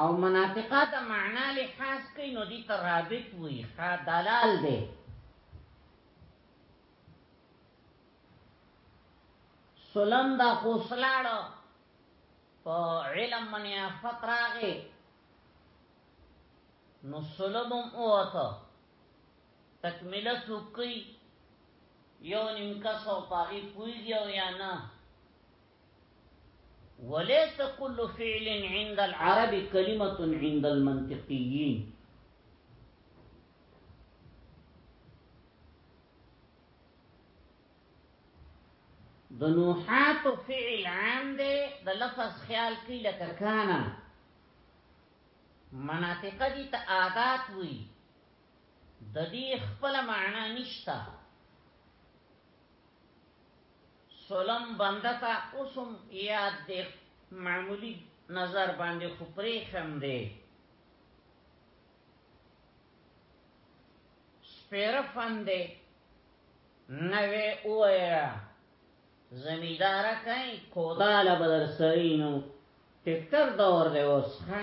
او مناطقه د معنا لحاظ کوي نو دي ته رابط وي ښا دلال دی سلم دا خوصلاړو په علم منی افت راغی نو سلمم اوته تکمله سوکی یو نیم کسو پاغی پویږي او یا نه وليس كل فعل عند العرب كلمة عند المنطقيين د نوحات فعل عام دی د لفظ خیال کی لکه کانا مناطق دي ته عادات وي د دې خپل معنا نشته سلام بنده تا اوسم یاد دی معمولی نظر باندې خو پرې خم دی سپیره فن دی نوې اویا زمیدار کای کودال بدر سرینو ټکټر دور دی اوس ها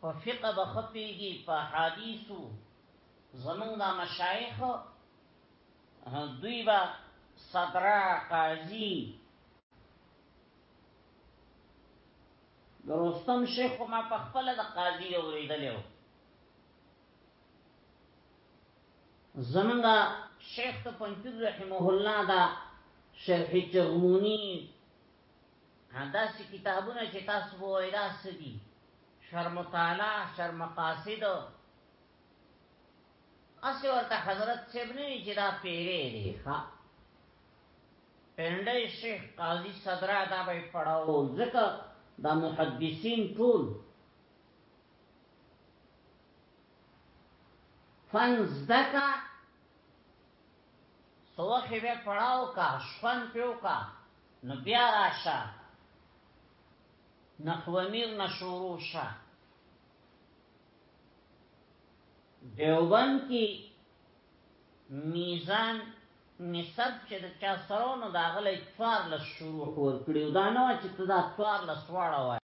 په فقه به خپېږي په حدیثو زمونږ دا مشایخ دوی به صدرا قاضی دروستم شیخ ما په خپل د قاضی اوریدلو زمونږ شیخ ته پنځیر رحمه الله دا شرح چغمونی دا سی کتابونه چې تاسو وای دا سدي شرم تعالی شرم قاصد اسی ورته حضرت سیب نه چې دا پیری دی ها پندای شیخ قاضی صدرا دا به پڑھاو ځکه دا محدثین ټول فنز دکا سوخی بے پڑاو کا شپن پیو کا نو بیا راشه نخومیر نشورو شه دیوبند کی میزان نسب چې د چا سره نو داغلی څوار لس شروع ورکړي او دا نه چې ته دا څوار لس واړه وای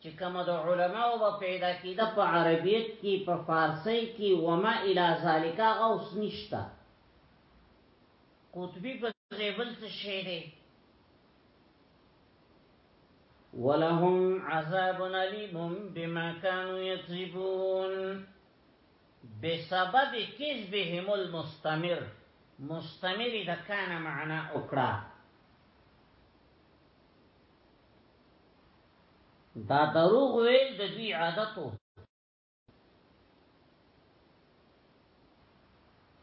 چې کوم د علماو به پیدا کیده په عربیت کې په فارسی کې وما الی ذالک غوس نشتا قطبی په زیبل څه شی دی ولهم عذاب علیم بما كانوا یکذبون بسبب کذبهم المستمر مستمر د کان معنا وکړه دا دروغ ویل د دوی عادتو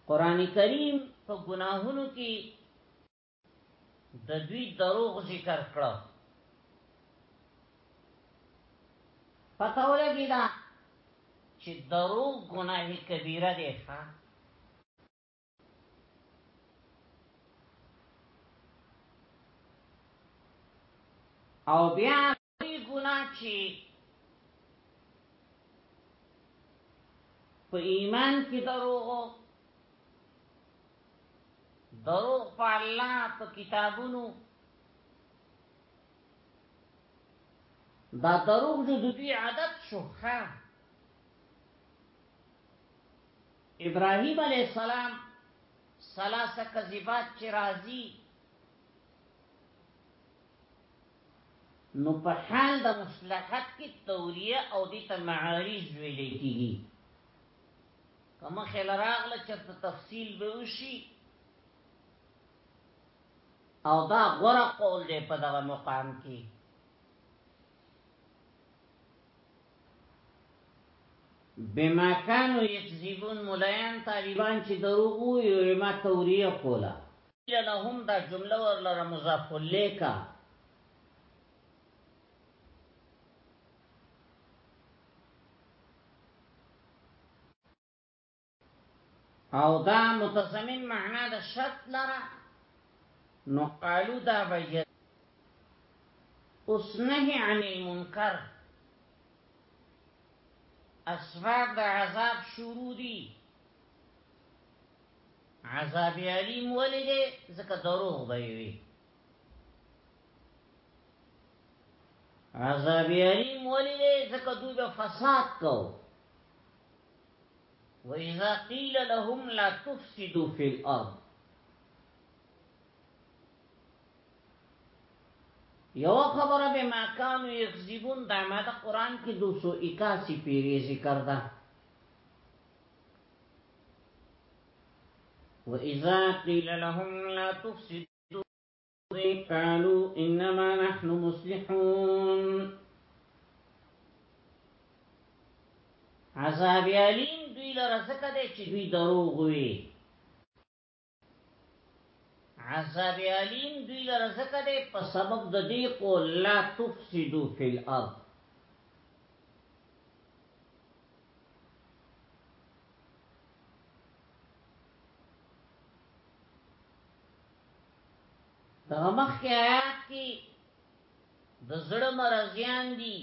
قران کریم په گناهونو کې د دوی دروغ ذکر کړو پته ولګی دا چې دروغ گناه کبیره دی ښا او بیا وی ګنا چې په ایمان کې دروغ دروغ په الله په کتابونو دا دروغ جو دوی عادت شو خا ابراهیم علیه السلام ثلاث کذبات چې راځي نو په حال د مصلحت کې توریه او د تمعارج ویل کیږي کوم خل راغله چې تفصیل به وشي او دا غره قول دی په دغه مقام کې بما کانو یکذبون مولایان طالبان چې دروغ وویل ما توریه کوله قیل لهم دا جمله ورلره مضاف الیه کا او دا متضمن معنا د شرط لره نو قالو دا بجد اوس نهي عن المنکر اسباب د عذاب شروع دي عذاب علیم ولې دې ځکه دروغ به وي عذاب علیم ولې دې ځکه دوی به فساد کوو واذا قيل لهم لا تفسدوا في الارض یو خبره به ما کانو یکذبون دا ما د قران کې 281 پیری ذکر ده واذا قيل لهم لا تفسدوا قالوا انما نحن مصلحون عذاب علیم دوی لره زکه دی چې دوی دروغ وي عذاب علیم دوی لره زکه دی په سبب د دې کو لا تفسدو فی الارض دا مخ کې آیات کې د زړه مرزيان دي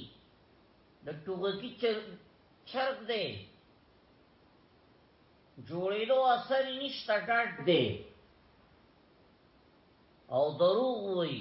د ټوګکی چرګ دی جوړېدو اثر نشته ډاټ دی او دروغ وایي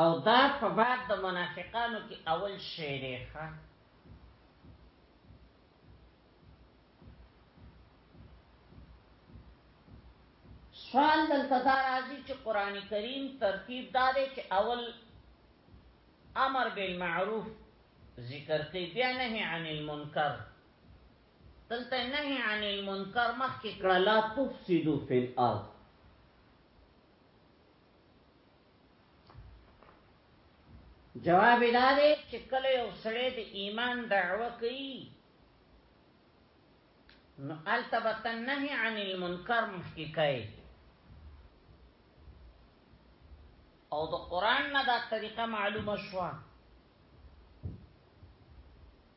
او دا په بعد د منافقانو کې اول شی دی ښا سوال دلته دا راځي چې قران کریم ترتیب دا دی چې اول امر بالمعروف ذکر کوي بیا نهي عن المنکر دلته نهي عن المنکر مخکې کړه لا تفسدوا في الارض جواب دا دی چې کله یو سړی د ایمان دعوه کوي نو التبت النهي عن المنکر مخکې کوي او د قران نه دا طریقه معلومه شوه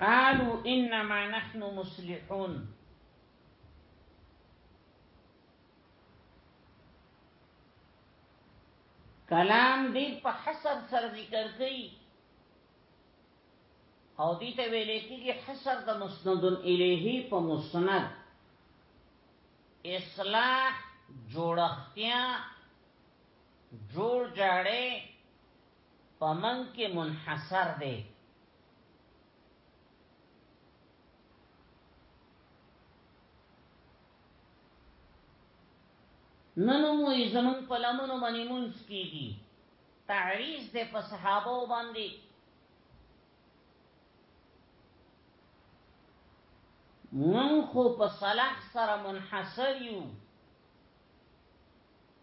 قالوا انما نحن مصلحون کلام دې په حسر سره ذکر کړي او دې ته ویل کېږي حسر د مسند الیه په مسند اصلاح جوړختیا جوړ جاړې پمن کې منحصر دی نن مو زمون په لمنو باندې مونږ کیږي تعریض دې په صحابه باندې مونږ خو په صلاح سره منحصر یو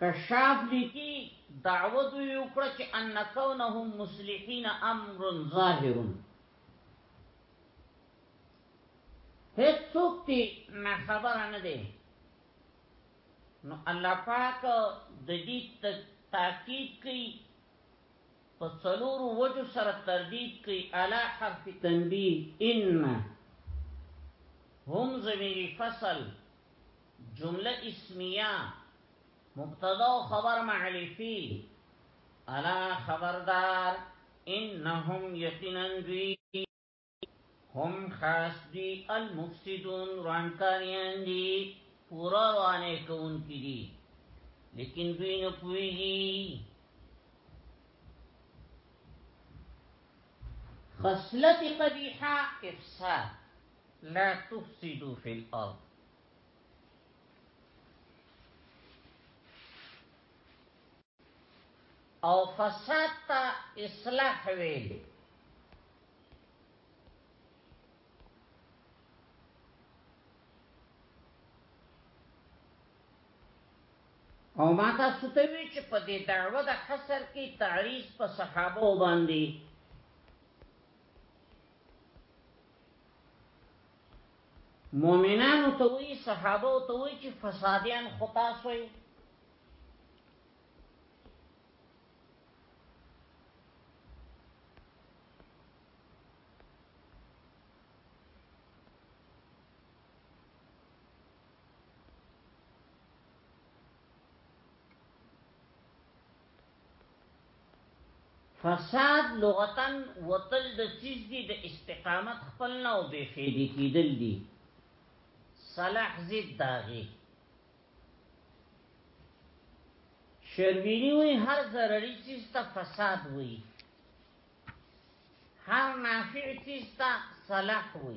کشاف لیکي دعوه دوی وکړه چې ان کونهم مصلحین امر ظاهر هیڅوک دې نه خبره نه دی نو الله پاک د دې تاکید کوي په څلورو وجو سره تردید کوي الا حرف تنبیه ان هم زمیر فصل جمله اسمیه مبتدا او خبر معرفی الا خبردار انهم یقینا دوی هم خاص دی المفسدون رانکاریان دی پورا روانه کون کی دی لیکن دوی نه پویږي خصلت قبیحه افساد لا تفسدو فی الارض او فساد تا اصلاح ویلی او ما تاسو ته وی چې په دې دعوه د حصر کې تعریض په صحابه باندې مؤمنانو ته وی صحابه ته وی چې فسادیان خو تاسو یې فساد لغتاً وتل د څیز دی د استقامت خپل نه او بې فیدې کیدل دی صلاح ضد داغي شربینی وی هر ضرری چیز تا فساد وی هر نافع چیز تا صلاح وی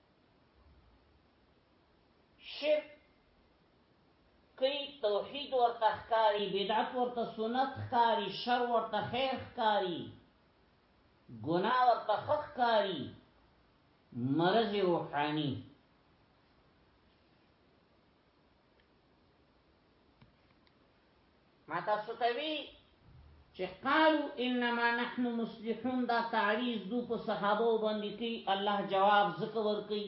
شرک کوي توحید ورته ښکاری بدعت ورته سنت ښکاری شر ورته خیر ښکاری ګناه ورته ښکاری مرض روحانی ما تاسو ته وی چې قالو انما نحن مصلحون دا تعریض دو په صحابه باندې کی الله جواب زکه ور کوي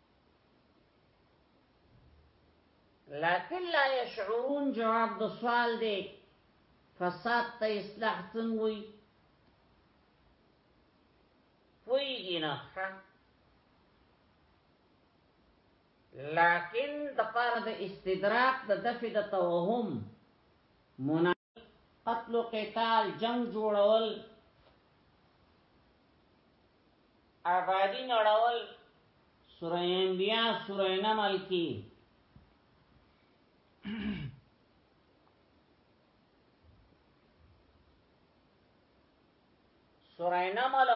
لكن لا يشعرون جواب د سوال دی فساد ته اصلاح څنګه وي پویږي نه لكن د پاره د استدراک د دفع د توهم منا قتل و قتال جنگ جوړول آبادی نړول سوره انبیاء سوره نمل کی سوره نمل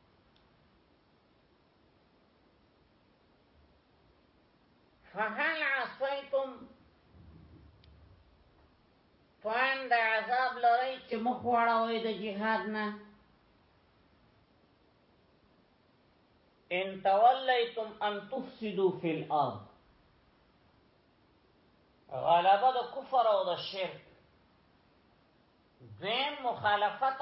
فهل عصیتم پوان د عذاب لري چې مخ واړوي د جهاد نه ان تولیتم ان تفسدوا فی الارض غلبه د کفر او د شرک دویم مخالفت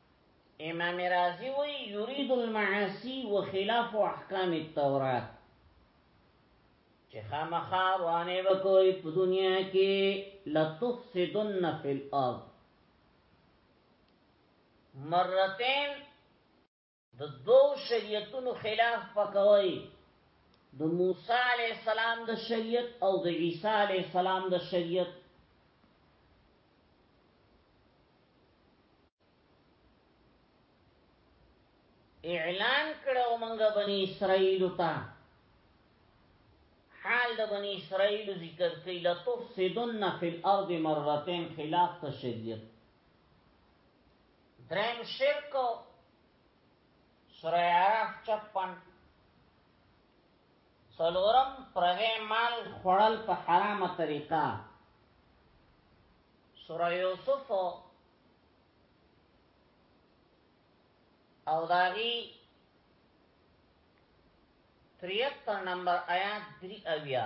امام رازی وی یرید المعاصی و خلاف احکام التورات چې خامخا روانه وکوي په دنیا کې لتفسدن فی الارض مرتين د دوو شریعتونو خلاف پکوي د موسی علی السلام د شریعت او د عیسی علی السلام د شریعت اعلان کړو مونږ بنی اسرائیل ته حال د بنی اسرائیل ذکر کړي لتفسدن فی الارض مرتين خلاف تشریعت درم شرک سورہ عراف 56 سلورم پردې مال خوړل په حرامه طریقه سوره یوسف او داغي 73 نمبر آیات 3 اویا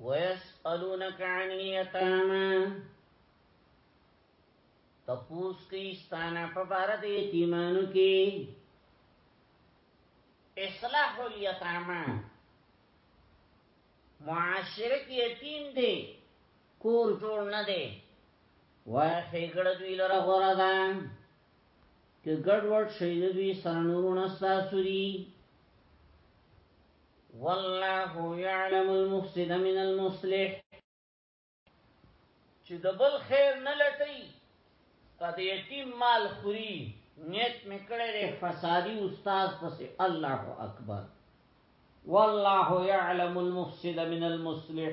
ويسألونك عن اليتامى تپوس کی استانا په بار د یتیمانو کې اصلاح الیتاما معاشره کې یتیم دی کور جوړ نه دی وای خېګړه دوی لره غره ده که ګډوډ شي د دوی سره نورونه ستاسو دي والله يعلم المفسد من المصلح چې د بل خیر نه لټي قد یتیم مال خوري نیت میکړه له فسادي استاد پسې الله اکبر والله يعلم المفسد من المصلح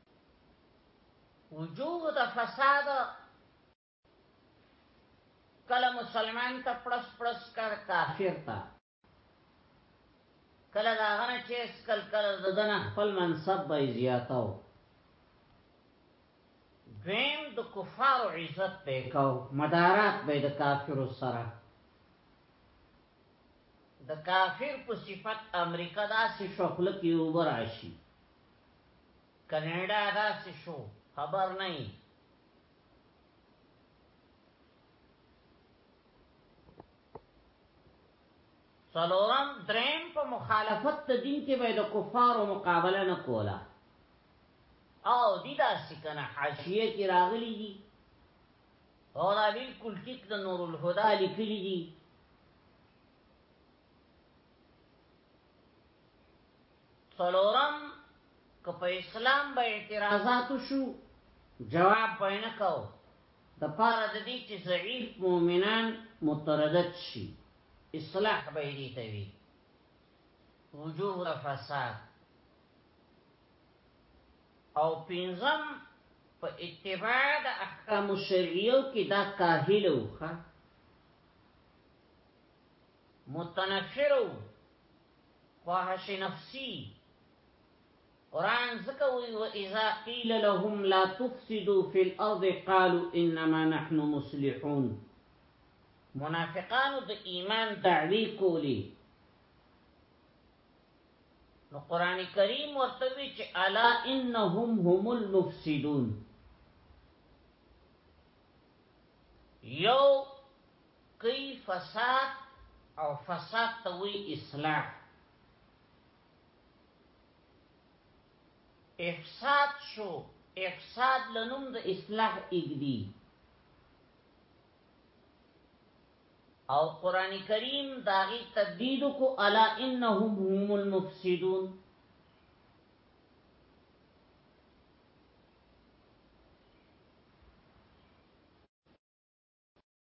وجود فساد کله مسلمان ته پړس پړس کار کافر تا کله دا غنه چې سکل کله ددن خپل منصب به زیاتاو دویم د کفارو عزت به کاو مدارات به د کافرو سره د کافر په صفت امریکا داسې شخلت یو براشي کینیډا داسې شو خبر نه یې سلورم دریم په مخالفت د دین کې به د کفارو مقابله نه کوله او دی داسې کنه حاشیه کې راغلي دي او دا بالکل ټیک د نور الهدى لیکلي دي څلورم که په اسلام به اعتراضات شو جواب پاینه کو د پاره د دې چې ضعیف مؤمنان متردد شي اصلاح به دې ته وي وجوه الفساد او پنځم په اتباع د احکام شرعیو کې دا کاهل وخه متنفرو خواهش نفسی قرآن ذکر وی و اذا قیل لهم لا تفسدو فی الارض قالو انما نحن مسلحون منافقانو د ایمان دعوی کولی نو قرآن کریم ورتوی چه الا انهم هم المفسدون یو کوي فساد او فساد ته وایي اصلاح. افساد شو افساد له نوم د اصلاح اږدي. او قران کریم داغي تدید کو الا انهم هم المفسدون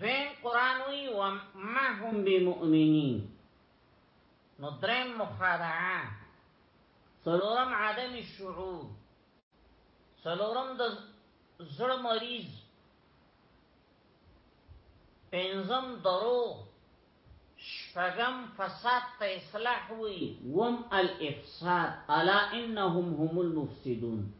دویم قرآن وی وما هم بمؤمنین نو درم مخادعه سلورم عدم الشعور سلورم د زړه مریض پنځم درو شپغم فساد ته اصلاح وي وم الافساد الا انهم هم المفسدون